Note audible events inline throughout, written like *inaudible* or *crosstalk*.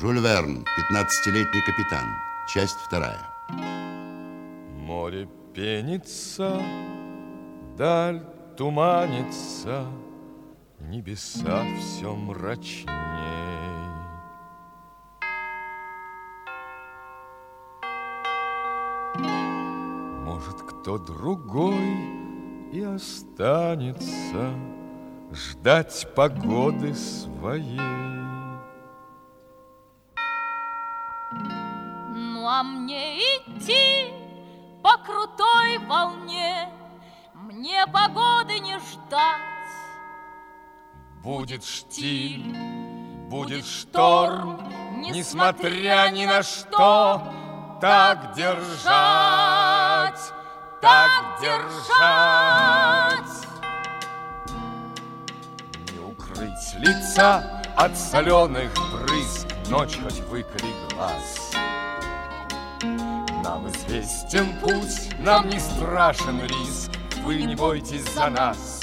Жюль Верн, 15-летний капитан. Часть вторая. Море пенится, даль туманится, Небеса все мрачней. Может, кто другой и останется Ждать погоды своей. Крутой волне, Мне погоды не ждать. Будет штиль, будет шторм, Несмотря ни на что, Так держать, так держать. Не укрыть лица от соленых брызг, Ночь хоть выколи глаз. Нам известен путь, нам не страшен риск, Вы не бойтесь за нас.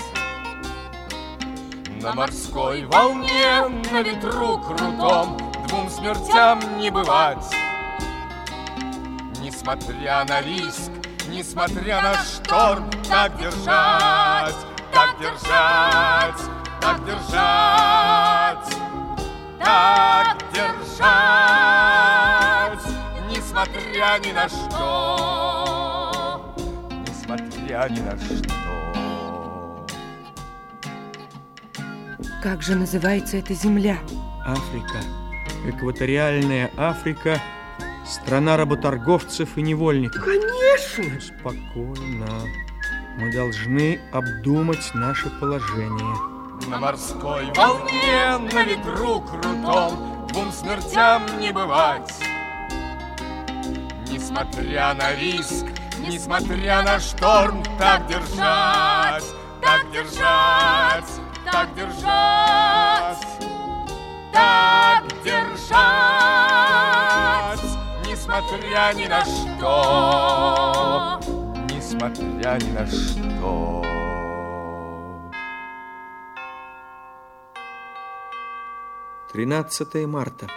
На морской волне, на ветру крутом Двум смертям не бывать. Несмотря на риск, несмотря на шторм, Так держать, так держать, так держать, так держать, несмотря ни на что, несмотря ни на что. Как же называется эта земля? Африка. Экваториальная Африка. Страна работорговцев и невольников. Конечно! Спокойно. Мы должны обдумать наше положение. На морской волне, на ветру крутом Двум смертям не бывать. Несмотря на риск, несмотря на шторм, Так держать, так держать, так держать, так держать, несмотря ни на что, несмотря ни на что. Тринадцатое марта.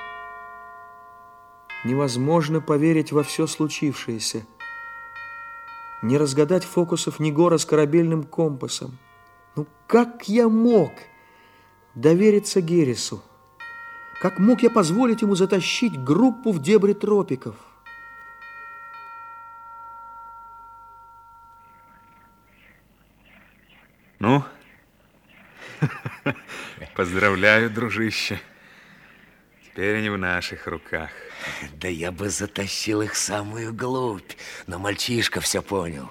Невозможно поверить во все случившееся. Не разгадать фокусов Негора с корабельным компасом. Ну как я мог довериться Геррису? Как мог я позволить ему затащить группу в дебри тропиков? Ну, *laughs* поздравляю, дружище. Теперь они в наших руках. Да я бы затащил их самую глубь, но мальчишка все понял.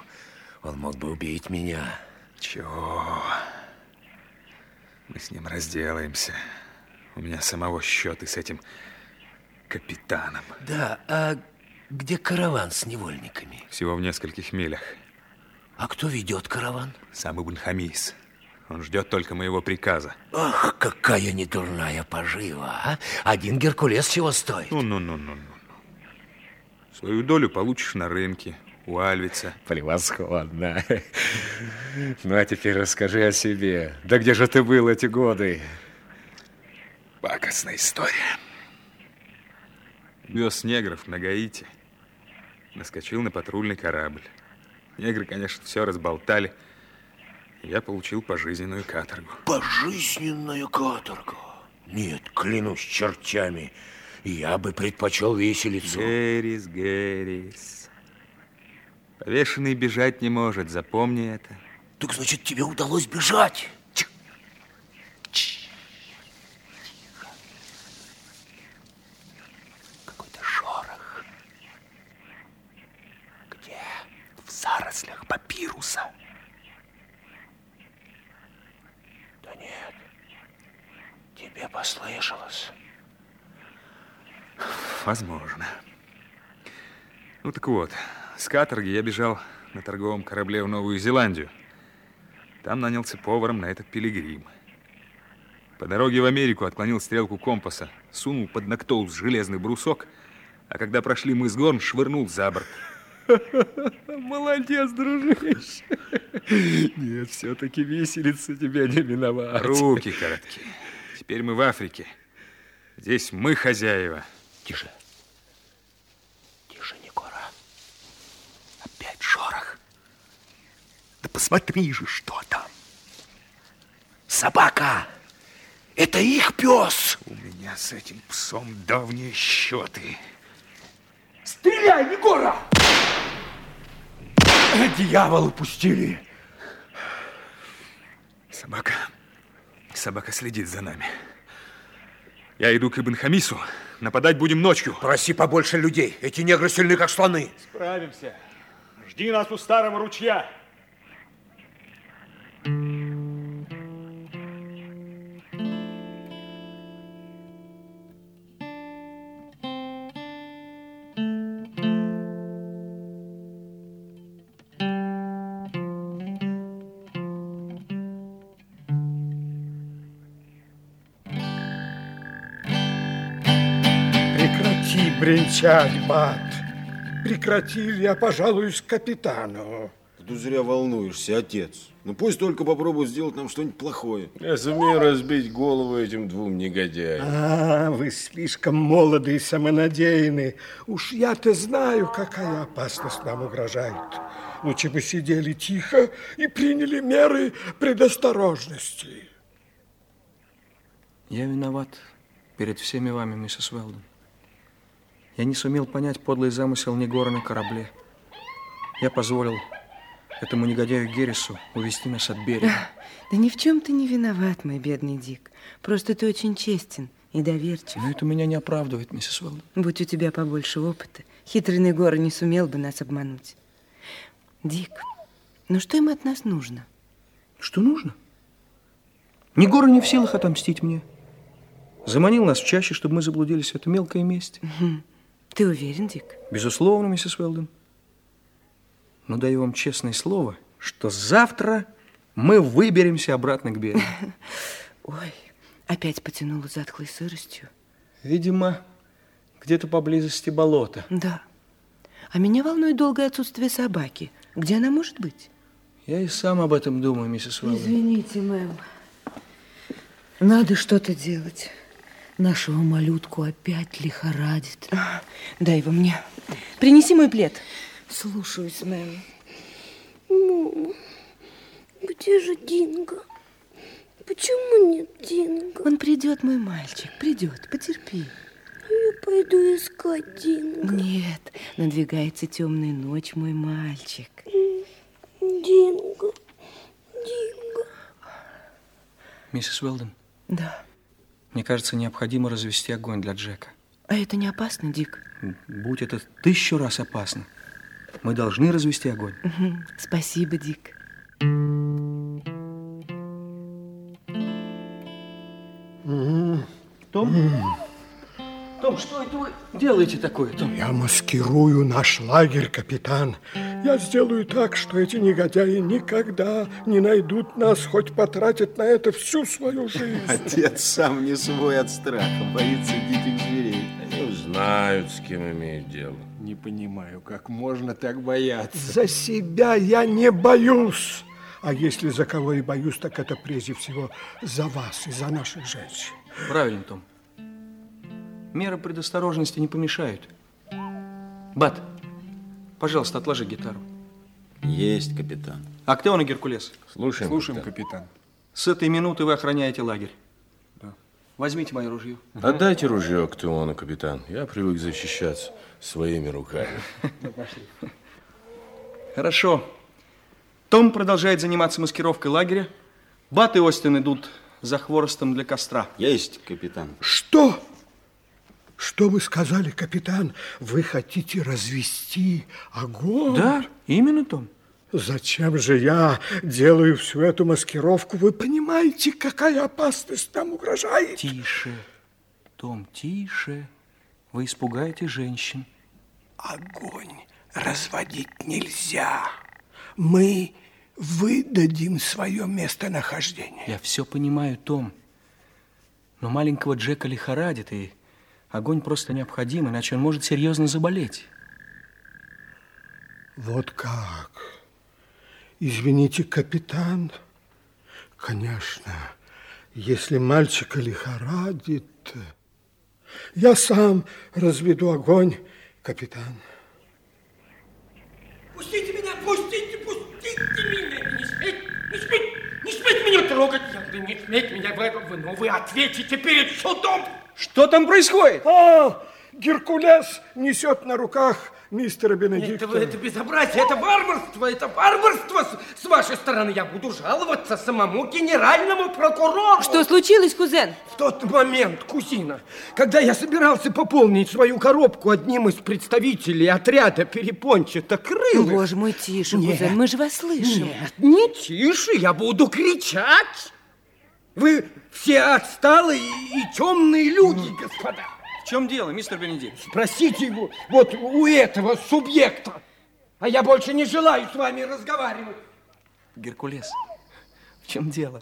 Он мог бы убить меня. Чего? Мы с ним разделаемся. У меня самого счеты с этим капитаном. Да, а где караван с невольниками? Всего в нескольких милях. А кто ведет караван? Сам Ибн Хамис. Он ждет только моего приказа. Ах, какая недурная пожива, а? Один Геркулес чего стоит? Ну, ну, ну, ну, ну. Свою долю получишь на рынке, у Альвица. Превосходно. Ну, а теперь расскажи о себе. Да где же ты был эти годы? Пакостная история. Вез негров на Гаити. Наскочил на патрульный корабль. Негры, конечно, все разболтали. Я получил пожизненную каторгу. Пожизненную каторгу? Нет, клянусь чертями, я бы предпочел виселицу. Геррис, Геррис. Повешенный бежать не может, запомни это. Так значит, тебе удалось бежать? Какой-то шорох. Где? В зарослях папируса. Да нет, тебе послышалось. Возможно. Ну так вот, с каторги я бежал на торговом корабле в Новую Зеландию. Там нанялся поваром на этот пилигрим. По дороге в Америку отклонил стрелку компаса, сунул под ногтоус железный брусок, а когда прошли мы с Горн, швырнул за борт. *laughs* Молодец, дружище. Нет, все-таки виселица тебя не миновать. Руки короткие. Теперь мы в Африке. Здесь мы хозяева. Тише. Тише, Никора. Опять шорох. Да посмотри же, что там. Собака. Это их пес. У меня с этим псом давние счеты. Стреляй, Егора! Дьяволы пустили. Собака. Собака следит за нами. Я иду к Ибн Хамису. Нападать будем ночью. Проси побольше людей. Эти негры сильны, как слоны. Справимся. Жди нас у старого ручья. Бренчать, бат. Прекрати, или я пожалуюсь капитану. Ты зря волнуешься, отец. Ну пусть только попробуют сделать нам что-нибудь плохое. Я сумею разбить голову этим двум негодяям. А, вы слишком молоды и самонадеянны. Уж я-то знаю, какая опасность нам угрожает. Лучше бы сидели тихо и приняли меры предосторожности. Я виноват перед всеми вами, миссис Уэлдон. Я не сумел понять подлый замысел Негора на корабле. Я позволил этому негодяю Геррису увести нас от берега. Да ни в чем ты не виноват, мой бедный Дик. Просто ты очень честен и доверчив. Но это меня не оправдывает, миссис Уэлдон. Будь у тебя побольше опыта, хитрый Негора не сумел бы нас обмануть. Дик, ну что им от нас нужно? Что нужно? Негора не в силах отомстить мне. Заманил нас в чаще, чтобы мы заблудились в это мелкое месте. Ты уверен, Дик? Безусловно, миссис Уэлдон. Но даю вам честное слово, что завтра мы выберемся обратно к берегу. *laughs* Ой, опять потянуло затхлой сыростью. Видимо, где-то поблизости болото. Да. А меня волнует долгое отсутствие собаки. Где она может быть? Я и сам об этом думаю, миссис Уэлдон. Извините, мэм. Надо что-то делать. Нашего малютку опять лихорадит. А, дай его мне. Принеси мой плед. Слушаюсь, мэм. Мама, где же Динго? Почему нет Динго? Он придет, мой мальчик, придет. Потерпи. Я пойду искать Динго. Нет, надвигается темная ночь, мой мальчик. Динго, Динго. Миссис Уэлдон? Да. Мне кажется, необходимо развести огонь для Джека. А это не опасно, Дик? Будь это тысячу раз опасно. Мы должны развести огонь. Угу. Спасибо, Дик. Том? Том, что это вы делаете такое, Том? Я маскирую наш лагерь, капитан. Я сделаю так, что эти негодяи никогда не найдут нас, хоть потратят на это всю свою жизнь. Отец сам не свой от страха, боится диких зверей. Они знают, с кем имеют дело. Не понимаю, как можно так бояться. За себя я не боюсь. А если за кого и боюсь, так это прежде всего за вас и за наших женщин. Правильно, Том. Меры предосторожности не помешают. Бат, пожалуйста, отложи гитару. Есть, капитан. Актеон и Геркулес. Слушаем, Слушаем, капитан. С этой минуты вы охраняете лагерь. Да. Возьмите мое ружье. Отдайте ружье Актеону, капитан. Я привык защищаться своими руками. Хорошо. Том продолжает заниматься маскировкой лагеря. Бат и Остин идут за хворостом для костра. Есть, капитан. Что? Что вы сказали, капитан? Вы хотите развести огонь? Да, именно, Том. Зачем же я делаю всю эту маскировку? Вы понимаете, какая опасность нам угрожает? Тише, Том, тише. Вы испугаете женщин. Огонь разводить нельзя. Мы выдадим свое местонахождение. Я все понимаю, Том. Но маленького Джека лихорадит, и огонь просто необходим, иначе он может серьезно заболеть. Вот как? Извините, капитан. Конечно, если мальчика лихорадит... Я сам разведу огонь, капитан. Пустите меня, пустите, пустите меня! Не смейте, не смейте, не смейте меня трогать! Не смейте меня, вы, ну вы ответите перед судом! Что там происходит? А, Геркулес несет на руках мистера Бенедикта. Это, это безобразие, это варварство, это варварство с, с вашей стороны. Я буду жаловаться самому генеральному прокурору. Что случилось, кузен? В тот момент, кузина, когда я собирался пополнить свою коробку одним из представителей отряда перепончато-крылых... Боже мой, тише, Нет. кузен, мы же вас слышим. Нет, не тише, я буду кричать. Вы все отсталые и темные люди, господа. В чем дело, мистер Бенедикт? Спросите его вот у этого субъекта. А я больше не желаю с вами разговаривать. Геркулес, в чем дело?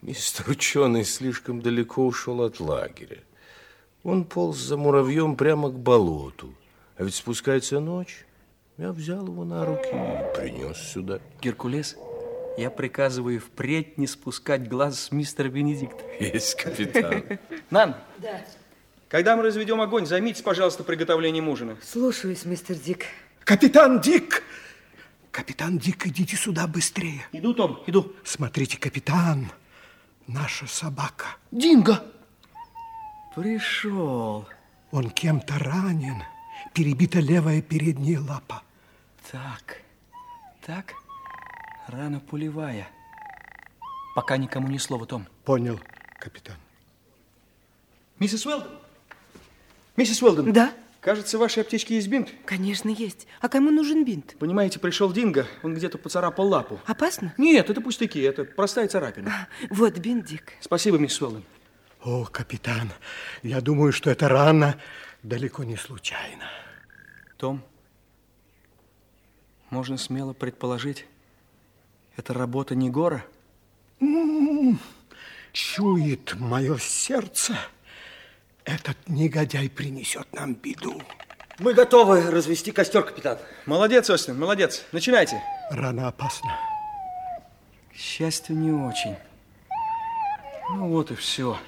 Мистер ученый слишком далеко ушел от лагеря. Он полз за муравьем прямо к болоту. А ведь спускается ночь. Я взял его на руки и принес сюда. Геркулес, я приказываю впредь не спускать глаз с мистера Бенедикта. Есть, капитан. Нан, Да. когда мы разведем огонь, займитесь, пожалуйста, приготовлением ужина. Слушаюсь, мистер Дик. Капитан Дик! Капитан Дик, идите сюда быстрее. Иду, Том, иду. Смотрите, капитан, наша собака. Динго! Пришел. Он кем-то ранен. Перебита левая передняя лапа. Так, так, рана пулевая. Пока никому ни слова, Том. Понял, капитан. Миссис Уэлдон? Миссис Уэлдон? Да? Кажется, в вашей аптечке есть бинт. Конечно, есть. А кому нужен бинт? Понимаете, пришел Динго, он где-то поцарапал лапу. Опасно? Нет, это пустяки, это простая царапина. Вот бинт, Дик. Спасибо, мисс Уэлдон. О, капитан, я думаю, что эта рана далеко не случайна. Том, можно смело предположить, это работа Негора? М, Чует мое сердце, этот негодяй принесет нам беду. Мы готовы развести костер, капитан. Молодец, Остин, молодец. Начинайте. Рана опасна. К счастью, не очень. Ну вот и все.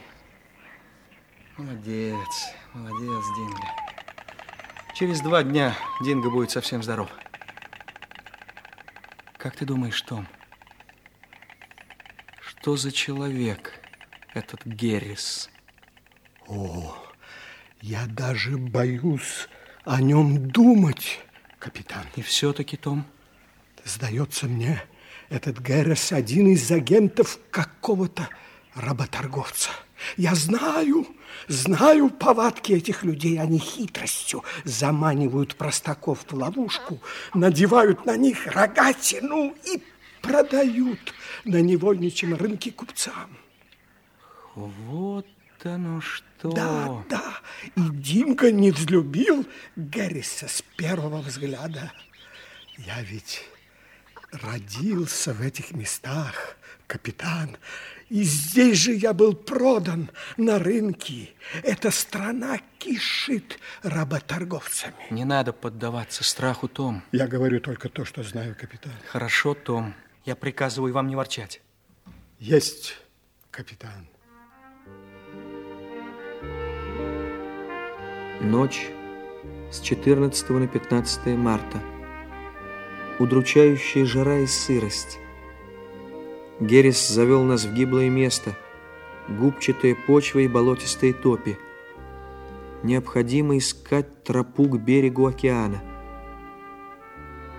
Молодец, молодец, Динго. Через два дня Динго будет совсем здоров. Как ты думаешь, Том, что за человек этот Геррис? О, я даже боюсь о нем думать, капитан. И все-таки, Том? Сдается мне, этот Геррес один из агентов какого-то работорговца. Я знаю, знаю повадки этих людей. Они хитростью заманивают простаков в ловушку, надевают на них рогатину и продают на невольничьем рынке купцам. Вот оно что. Да, да. И Димка не взлюбил Герриса с первого взгляда. Я ведь родился в этих местах, капитан. И здесь же я был продан на рынке. Эта страна кишит работорговцами. Не надо поддаваться страху, Том. Я говорю только то, что знаю, капитан. Хорошо, Том. Я приказываю вам не ворчать. Есть, капитан. Ночь с 14 на 15 марта. Удручающая жара и сырость. Геррис завел нас в гиблое место, губчатая почва и болотистые топи. Необходимо искать тропу к берегу океана.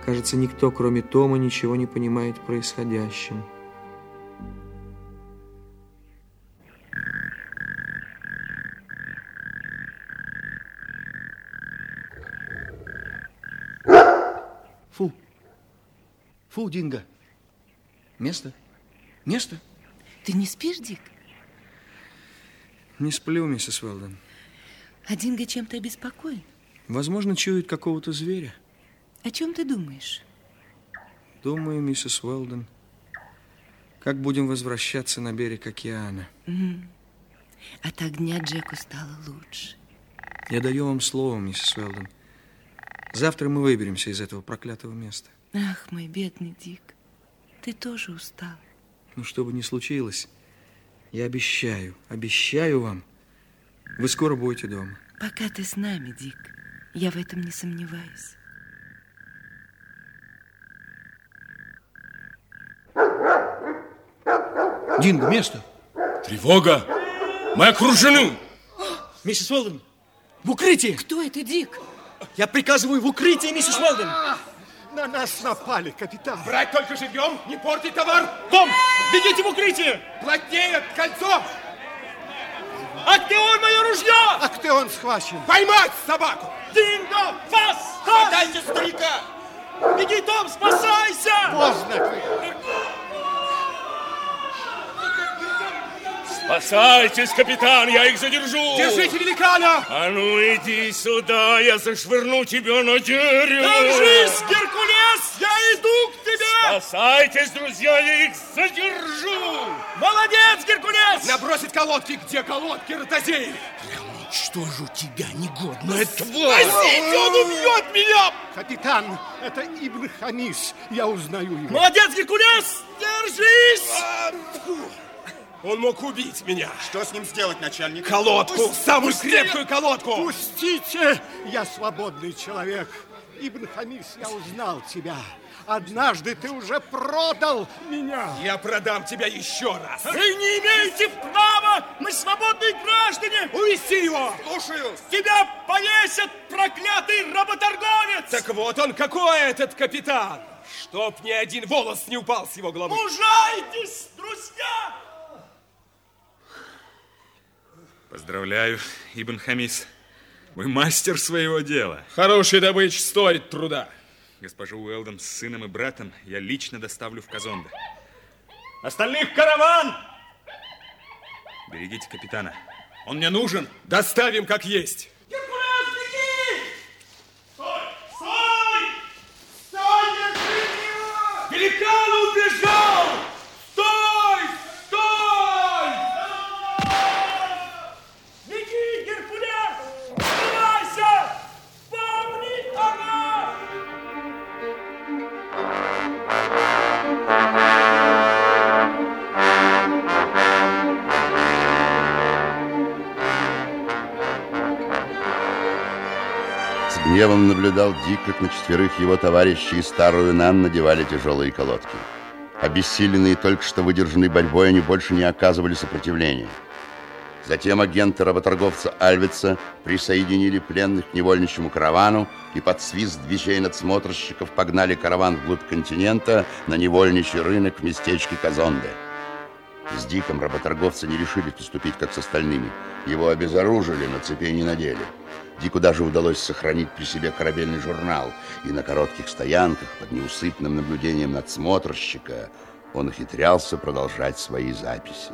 Кажется, никто, кроме Тома, ничего не понимает в происходящем. Фу. Фу, Динго. Место? Место? Ты не спишь, Дик? Не сплю, миссис Уэлдон. А Динго чем-то обеспокоен. Возможно, чует какого-то зверя. О чем ты думаешь? Думаю, миссис Уэлдон, как будем возвращаться на берег океана. М. От огня Джеку стало лучше. Я даю вам слово, миссис Уэлдон. Завтра мы выберемся из этого проклятого места. Ах, мой бедный Дик, ты тоже устал. Ну, что бы ни случилось, я обещаю, обещаю вам, Вы скоро будете дома. Пока ты с нами, Дик. Я в этом не сомневаюсь. Динго, место. Тревога! Мы окружены! Миссис Уэлден, в укрытии! Кто это, Дик? Я приказываю в укрытии, миссис Уэлден! На нас напали, капитан. Брать только живьем, не портить товар! Том, бегите в укрытие! Плотнее, кольцо! Актеон, мое ружье! Актеон схвачен. Поймать собаку! Динго, вас! Хватайте старика! Беги, Том, спасайся! Поздно. Спасайтесь, капитан, я их задержу. Держите великана! А ну иди сюда, я зашвырну тебя на дерево. Держись, Геркулес, я иду к тебе! Спасайтесь, друзья, я их задержу. Молодец, Геркулес! Набросить колодки! Где колодки, ротозеи? Что же у тебя негодная тварь? Спасите, он убьет меня! Капитан, это Ибн Хамис. Я узнаю его. Молодец, Геркулес! Держись! Он мог убить меня. Что с ним сделать, начальник? Колодку! Пусть- самую пусть- крепкую колодку! Пустите! Я свободный человек. Ибн Хамис, я узнал тебя. Однажды ты уже продал меня. Я продам тебя еще раз. Вы не имеете права! Мы свободные граждане! Увести его! Слушаю. Тебя повесят, проклятый работорговец! Так вот он какой этот капитан! Чтоб ни один волос не упал с его головы. Мужайтесь, друзья! Поздравляю, Ибн Хамис. Вы мастер своего дела. Хорошая добыча стоит труда. Госпожу Уэлдон с сыном и братом я лично доставлю в Казонде. Остальных караван! Берегите капитана. Он мне нужен. Доставим как есть. Гневом наблюдал Дик, как на четверых его товарищей старую Нан надевали тяжелые колодки. Обессиленные только что выдержанной борьбой, они больше не оказывали сопротивления. Затем агенты работорговца Альвица присоединили пленных к невольничьему каравану и под свист движей надсмотрщиков погнали караван вглубь континента на невольничий рынок в местечке Казонде. С Диком работорговцы не решили поступить, как с остальными. Его обезоружили, но цепей не надели. Дику даже удалось сохранить при себе корабельный журнал, и на коротких стоянках под неусыпным наблюдением надсмотрщика он ухитрялся продолжать свои записи.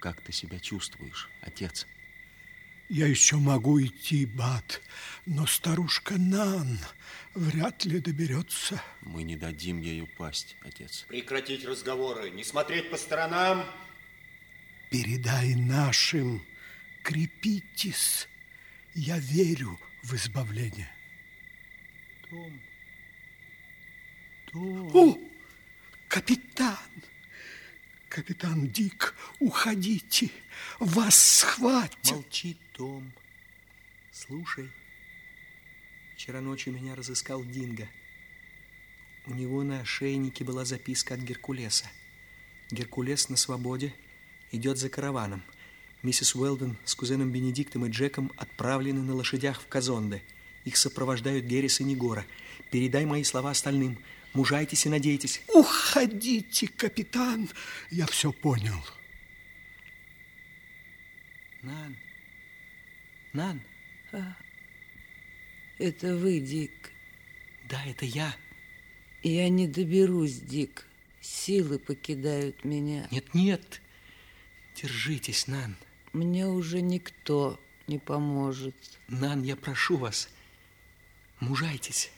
Как ты себя чувствуешь, отец? Я еще могу идти, Бат, но старушка Нан вряд ли доберется. Мы не дадим ей упасть, отец. Прекратить разговоры, не смотреть по сторонам. Передай нашим, крепитесь. Я верю в избавление. Том. Том. О, капитан! Капитан Дик, уходите. Вас схватят. Молчи, Том. Слушай. Вчера ночью меня разыскал Динго. У него на ошейнике была записка от Геркулеса. Геркулес на свободе идет за караваном. Миссис Уэлден с кузеном Бенедиктом и Джеком отправлены на лошадях в Казонде. Их сопровождают Геррис и Негора. Передай мои слова остальным. Мужайтесь и надейтесь. Уходите, капитан. Я все понял. Нан. Нан. А, это вы, Дик. Да, это я. Я не доберусь, Дик. Силы покидают меня. Нет, нет. Держитесь, Нан. Мне уже никто не поможет. Нан, я прошу вас, мужайтесь.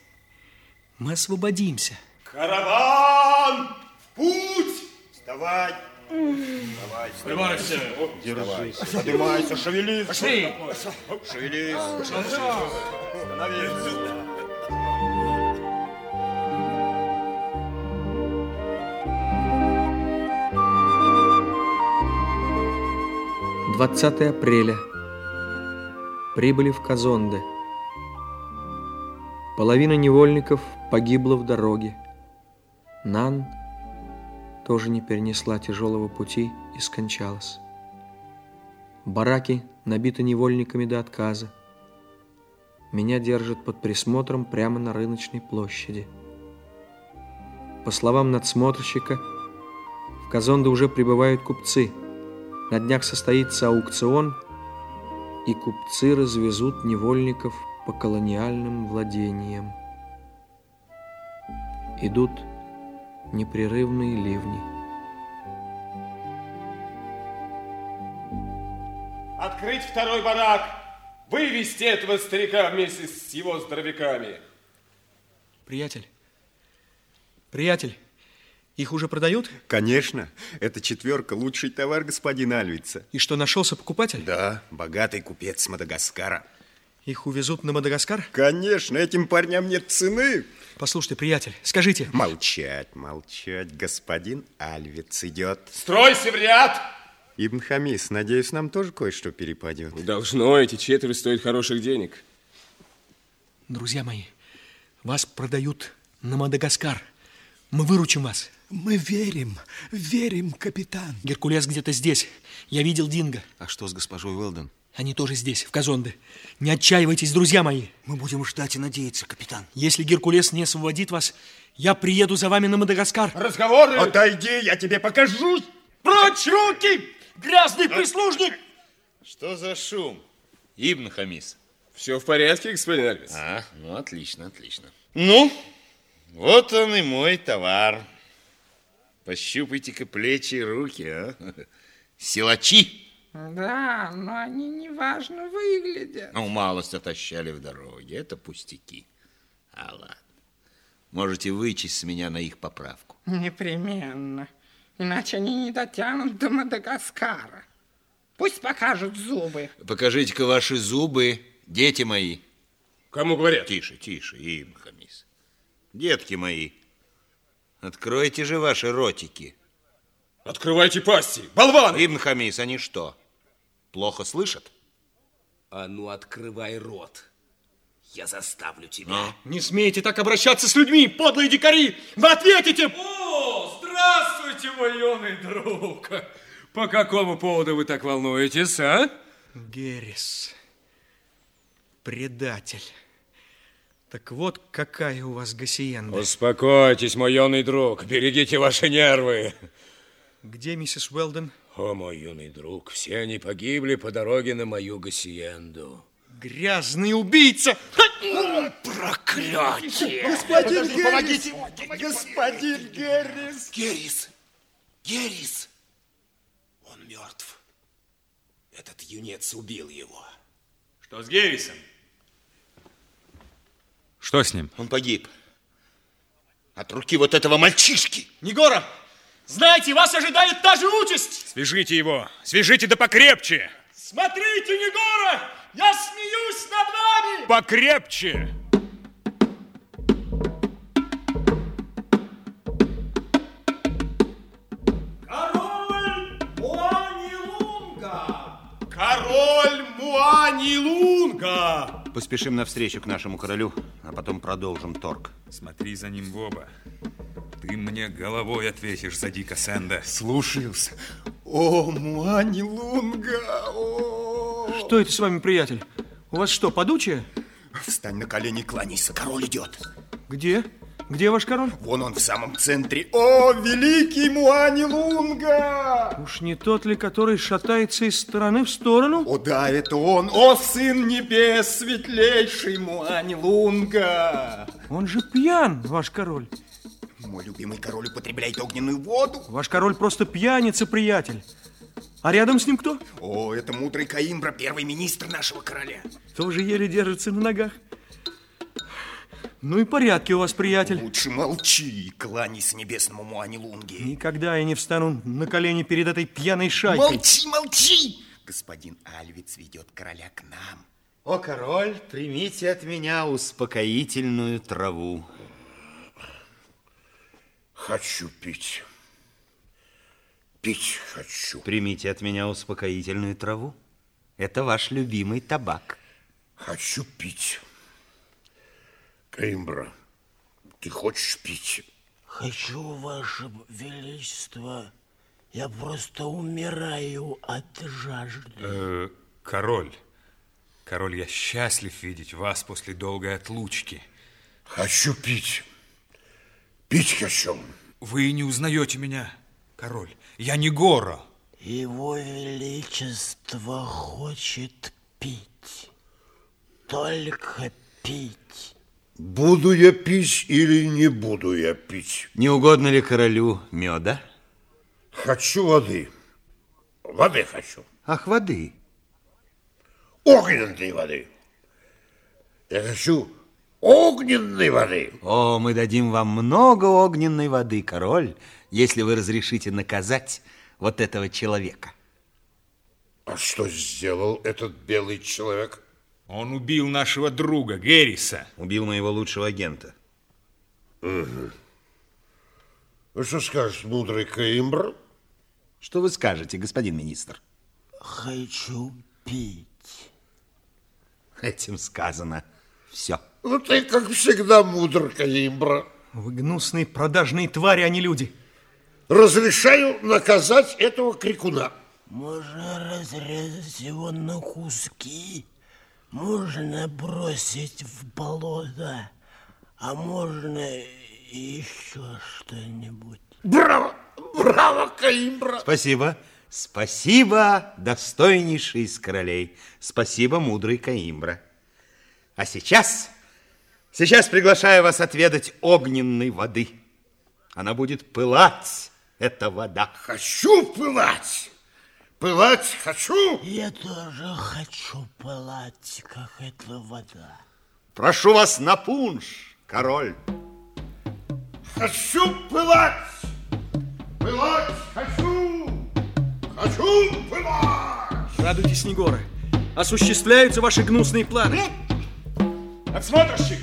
Мы освободимся. Караван! В путь! Вставай! Давай, Поднимайся. Держись. Поднимайся, шевелись. Пошли. Шевелись. Ну Становись. Двадцатое апреля. Прибыли в Казонде. Половина невольников погибла в дороге. Нан – тоже не перенесла тяжелого пути и скончалась. Бараки набиты невольниками до отказа. Меня держат под присмотром прямо на рыночной площади. По словам надсмотрщика, в Казонде уже прибывают купцы. На днях состоится аукцион, и купцы развезут невольников по колониальным владениям. Идут непрерывные ливни. Открыть второй барак! Вывести этого старика вместе с его здоровяками! Приятель, приятель, их уже продают? Конечно. Это четверка лучший товар господина Альвица. И что, нашелся покупатель? Да, богатый купец с Мадагаскара. Их увезут на Мадагаскар? Конечно, этим парням нет цены. Послушайте, приятель, скажите. Молчать, молчать. Господин Альвиц идет. Стройся в ряд! Ибн Хамис, надеюсь, нам тоже кое-что перепадет. Должно, эти четверо стоят хороших денег. Друзья мои, вас продают на Мадагаскар. Мы выручим вас. Мы верим, верим, капитан. Геркулес где-то здесь. Я видел Динго. А что с госпожой Уэлден? Они тоже здесь, в Казонде. Не отчаивайтесь, друзья мои. Мы будем ждать и надеяться, капитан. Если Геркулес не освободит вас, я приеду за вами на Мадагаскар. Разговоры! Отойди, я тебе покажу. Прочь руки! Грязный прислужник! Что за шум, Ибн Хамис? Все в порядке, господин Альвис? А, ну отлично, отлично. Ну, вот он и мой товар. Пощупайте-ка плечи и руки, а? Силачи. Да, но они неважно выглядят. Ну, малость отощали в дороге, это пустяки. А ладно, можете вычесть с меня на их поправку. Непременно. Иначе они не дотянут до Мадагаскара. Пусть покажут зубы. Покажите-ка ваши зубы, дети мои. Кому говорят? Тише, тише, Ибн Хамис. Детки мои, откройте же ваши ротики. Открывайте пасти, болваны! Ибн Хамис, они что, плохо слышат? А ну, открывай рот. Я заставлю тебя. Не смейте так обращаться с людьми, подлые дикари! Вы ответите! О, здравствуйте, мой юный друг! По какому поводу вы так волнуетесь, а? Геррис, предатель. Так вот, какая у вас гасиенда. Успокойтесь, мой юный друг, берегите ваши нервы. Где миссис Уэлден? О, мой юный друг, все они погибли по дороге на мою гасиенду. Грязный убийца! Проклятие! Господин Подожди, Геррис! помогите! Господин Геррис! Геррис! Геррис! Он мертв. Этот юнец убил его. Что с Геррисом? Что с ним? Он погиб. От руки вот этого мальчишки. Негора, знаете, вас ожидает та же участь. Свяжите его. Свяжите да покрепче. Смотрите, Негора! Я смеюсь над вами! Покрепче. Король Муани-Лунга! Король Муани-Лунга! Поспешим навстречу к нашему королю, а потом продолжим торг. Смотри за ним в оба. Ты мне головой ответишь за Дика Сэнда. Слушаюсь. О, Муани Лунга! О! Что это с вами, приятель? У вас что, подучие? Встань на колени, кланяйся, король идет. Где? Где ваш король? Вон он в самом центре. О, великий Муани Лунга! Уж не тот ли, который шатается из стороны в сторону? О, да, это он. О, сын небес, светлейший Муани Лунга! Он же пьян, ваш король. Мой любимый король употребляет огненную воду. Ваш король просто пьяница, приятель. А рядом с ним кто? О, это мудрый Каимбра, первый министр нашего короля. Тоже еле держится на ногах. Ну и порядки у вас, приятель. Лучше молчи, кланяйся небесному Муани Лунге. Никогда я не встану на колени перед этой пьяной шайкой. Молчи, молчи! Господин Альвиц ведет короля к нам. О, король, примите от меня успокоительную траву. Хочу пить. пить хочу. Примите от меня успокоительную траву. Это ваш любимый табак. Хочу пить. Каимбра, ты хочешь пить? Хочу, Ваше Величество. Я просто умираю от жажды. Э, король, король, я счастлив видеть вас после долгой отлучки. Хочу пить. Пить хочу. Вы не узнаете меня, король. Я не Гора. Его Величество хочет пить. Только пить. Буду я пить или не буду я пить? Не угодно ли королю меда? Хочу воды. Воды хочу. Ах, воды. Огненной воды. Я хочу огненной воды. О, мы дадим вам много огненной воды, король, если вы разрешите наказать вот этого человека. А что сделал этот белый человек? Он убил нашего друга, Герриса. Убил моего лучшего агента. Угу. Ну, что скажешь, мудрый Каимбр? Что вы скажете, господин министр? Хочу пить. Этим сказано все. Ну, ты, как всегда, мудр, Каимбра. Вы гнусные продажные твари, а не люди. Разрешаю наказать этого крикуна. Можно разрезать его на куски. Можно бросить в болото. А можно еще что-нибудь. Браво! Браво, Каимбра! Спасибо. Спасибо, достойнейший из королей. Спасибо, мудрый Каимбра. А сейчас, сейчас приглашаю вас отведать огненной воды. Она будет пылать, эта вода. Хочу пылать! Пылать хочу! Я тоже хочу пылать, как эта вода. Прошу вас на пунш, король. Хочу пылать! Пылать хочу! Хочу пылать! Радуйтесь, Негоры. Осуществляются ваши гнусные планы. Отсмотрщик,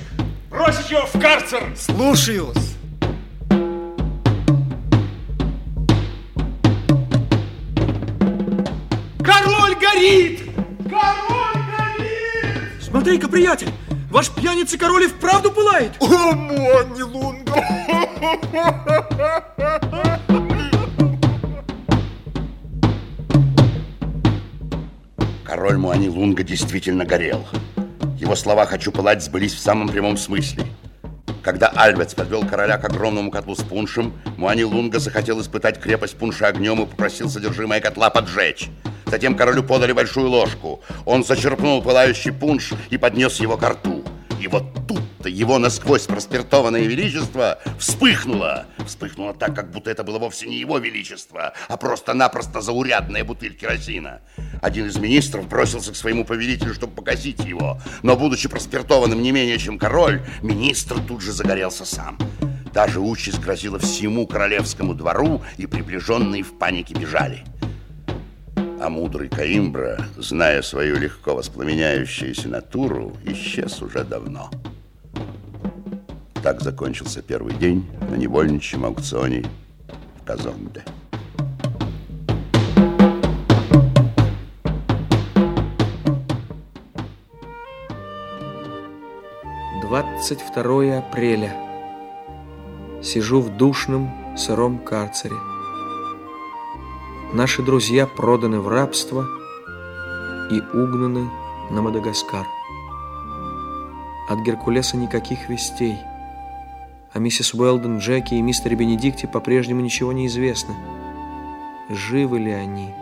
бросить его в карцер! Слушаюсь. Король горит! Король горит! Смотри-ка, приятель, ваш пьяница король и вправду пылает. О, Мони Лунга! Король Муани Лунга действительно горел. Его слова «хочу пылать» сбылись в самом прямом смысле. Когда Альвец подвел короля к огромному котлу с пуншем, Муани Лунга захотел испытать крепость пунша огнем и попросил содержимое котла поджечь. Затем королю подали большую ложку. Он зачерпнул пылающий пунш и поднес его к рту. И вот тут-то его насквозь проспиртованное величество вспыхнуло. Вспыхнуло так, как будто это было вовсе не его величество, а просто-напросто заурядная бутыль керосина. Один из министров бросился к своему повелителю, чтобы погасить его. Но, будучи проспиртованным не менее, чем король, министр тут же загорелся сам. Даже участь грозила всему королевскому двору, и приближенные в панике бежали. А мудрый Каимбра, зная свою легко воспламеняющуюся натуру, исчез уже давно. Так закончился первый день на невольничьем аукционе в Казонде. Двадцать второе апреля. Сижу в душном сыром карцере. Наши друзья проданы в рабство и угнаны на Мадагаскар. От Геркулеса никаких вестей. О миссис Уэлден, Джеки и мистере Бенедикте по-прежнему ничего не известно. Живы ли они?